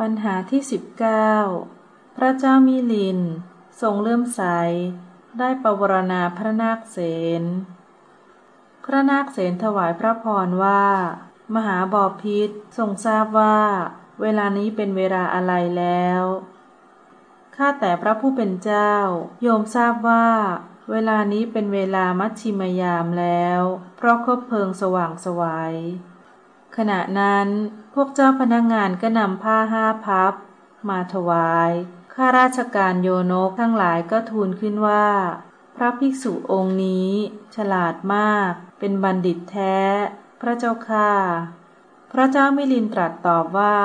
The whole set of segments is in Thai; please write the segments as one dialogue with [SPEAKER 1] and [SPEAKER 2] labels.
[SPEAKER 1] ปัญหาที่สิบเก้าพระเจ้ามิลิน ทรงเลื่อมใส ได้ปวารณาพระนาคเสนพระนาคเสนถวายพระพรว่า มหาบอพิษทรงทราบว่า เวลานี้เป็นเวลาอะไรแล้ว ข้าแต่พระผู้เป็นเจ้า โยมทราบว่า เวลานี้เป็นเวลามัชชิมยามแล้ว เพราะคบเพลิงสว่างสวยัย ขณะนั้นพวกเจ้าพนักงงานก็นำผ้าห้าพับ มาถวาย ข้าราชการโยนกทั้งหลายก็ทูลขึ้นว่า พระภิกษุองค์นี้ ฉลาดมาก เป็นบัณฑิตแท้ พระเจ้าค่าพระเจ้ามิลินตรัสตอบว่า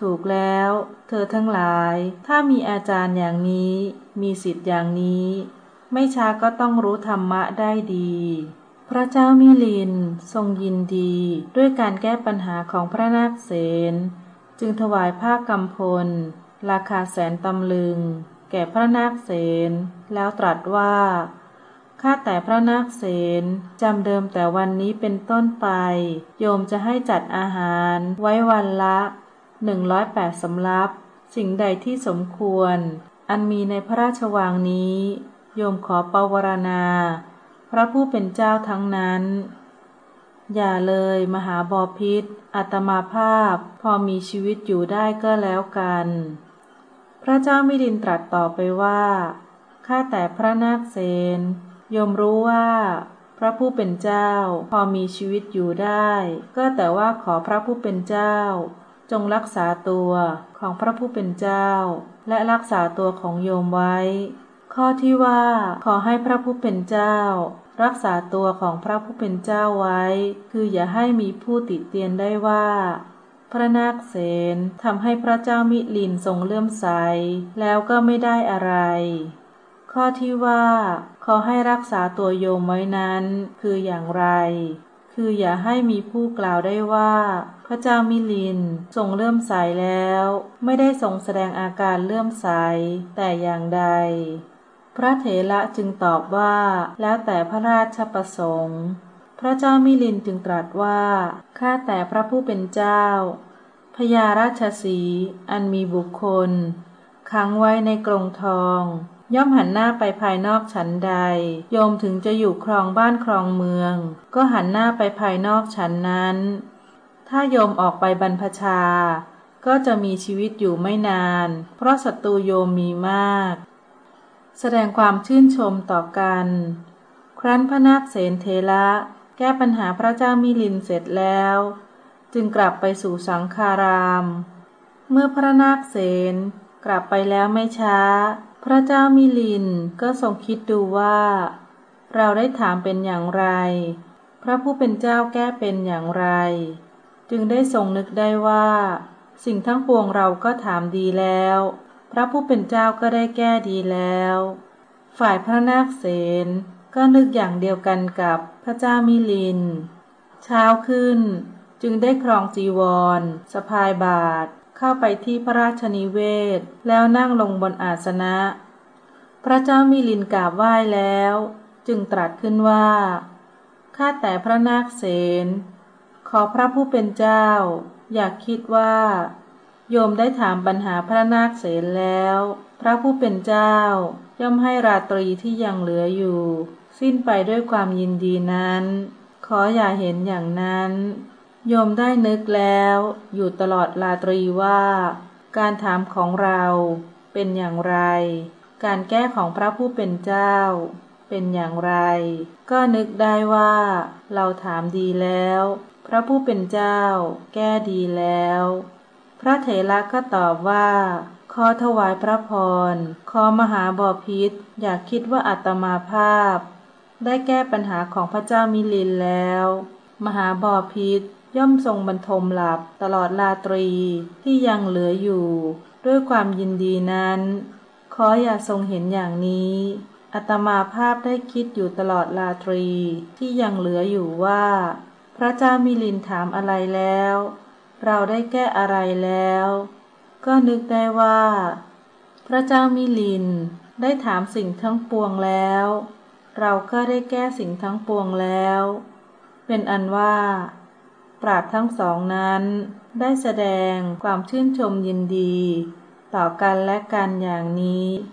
[SPEAKER 1] ถูกแล้ว เธอทั้งหลาย ถ้ามีอาจารย์อย่างนี้ มีสิทธิ์อย่างนี้ ไม่ช้าก็ต้องรู้ธรรมะได้ดี พระเจ้ามิลินทรงยินดีด้วยการแก้ปัญหาของพระนาคเสนจึงถวายผ้ากำพล ราคาแสนตำลึง แก่พระนาคเสนแล้วตรัสว่าข้าแต่พระนาคเสนจำเดิมแต่วันนี้เป็นต้นไป โยมจะให้จัดอาหารไว้วันละหนึ่งร้อยแปดสำรับ สิ่งใดที่สมควร อันมีในพระราชวังนี้ โยมขอปวารณา พระผู้เป็นเจ้าทั้งนั้น อย่าเลยมหาบอพิษอัตมาภาพพอมีชีวิตอยู่ได้ก็แล้วกัน พระเจ้ามิลินตรัสต่อไปว่าข้าแต่พระนาคเสนยมรู้ว่า พระผู้เป็นเจ้าพอมีชีวิตอยู่ได้ ก็แต่ว่าขอพระผู้เป็นเจ้า จงรักษาตัวของพระผู้เป็นเจ้า และรักษาตัวของโยมไว้ ข้อที่ว่าขอให้พระผู้เป็นเจ้า รักษาตัวของพระผู้เป็นเจ้าไว้ คืออย่าให้มีผู้ติเตียนได้ว่า พระนาคเสนทำให้พระเจ้ามิลินทรงเลื่อมใส แล้วก็ไม่ได้อะไร ข้อที่ว่าขอให้รักษาตัวโยมไว้นั้น คืออย่างไร คืออย่าให้มีผู้กล่าวได้ว่า พระเจ้ามิลินทรงเลื่อมใสแล้ว ไม่ได้ทรงแสดงอาการเลื่อมใสแต่อย่างใด พระเถระจึงตอบว่าแล้วแต่พระราชประสงค์ พระเจ้ามิลินจึงตรัสว่าข้าแต่พระผู้เป็นเจ้าพญาราชสีอันมีบุคคลขังไว้ในกรงทอง ย่อมหันหน้าไปภายนอกฉันใด โยมถึงจะอยู่ครองบ้านครองเมือง ก็หันหน้าไปภายนอกฉันนั้น ถ้าโยมออกไปบรรพชา ก็จะมีชีวิตอยู่ไม่นาน เพราะศัตรูโยมมีมาก แสดงความชื่นชมต่อกัน ครั้นพระนาคเสนเทระแก้ปัญหาพระเจ้ามิลินเสร็จแล้ว จึงกลับไปสู่สังคาราม เมื่อพระนาคเสนกลับไปแล้วไม่ช้า พระเจ้ามิลินก็ทรงคิดดูว่า เราได้ถามเป็นอย่างไร พระผู้เป็นเจ้าแก้เป็นอย่างไร จึงได้ทรงนึกได้ว่า สิ่งทั้งปวงเราก็ถามดีแล้ว พระผู้เป็นเจ้าก็ได้แก้ดีแล้ว ฝ่ายพระนาคเสนก็นึกอย่างเดียวกันกับพระเจ้ามิลิน เช้าขึ้นจึงได้ครองจีวรสะพายบาท เข้าไปที่พระราชนิเวศ แล้วนั่งลงบนอาสนะ พระเจ้ามิลินกราบไหว้แล้ว จึงตรัสขึ้นว่า ข้าแต่พระนาคเสนขอพระผู้เป็นเจ้า อยากคิดว่า โยมได้ถามปัญหาพระนาคเสนแล้ว พระผู้เป็นเจ้า ย่อมให้ราตรีที่ยังเหลืออยู่ สิ้นไปด้วยความยินดีนั้น ขออย่าเห็นอย่างนั้น โยมได้นึกแล้ว อยู่ตลอดราตรีว่า การถามของเราเป็นอย่างไร การแก้ของพระผู้เป็นเจ้า เป็นอย่างไร ก็นึกได้ว่า เราถามดีแล้ว พระผู้เป็นเจ้า แก้ดีแล้ว พระเถระก็ตอบว่า ขอถวายพระพร ขอมหาบอพิษอยากคิดว่าอัตมาภาพ ได้แก้ปัญหาของพระเจ้ามิลินแล้ว มหาบอพิษย่อมทรงบรรทมหลับตลอดลาตรีที่ยังเหลืออยู่ ด้วยความยินดีนั้น ขออย่าทรงเห็นอย่างนี้อัตมาภาพได้คิดอยู่ตลอดลาตรีที่ยังเหลืออยู่ว่า พระเจ้ามิลินถามอะไรแล้ว เราได้แก้อะไรแล้ว ก็นึกได้ว่า พระเจ้ามิลินได้ถามสิ่งทั้งปวงแล้ว เราก็ได้แก้สิ่งทั้งปวงแล้ว เป็นอันว่า ปราดทั้งสองนั้นได้แสดงความชื่นชมยินดี ต่อกันและกันอย่างนี้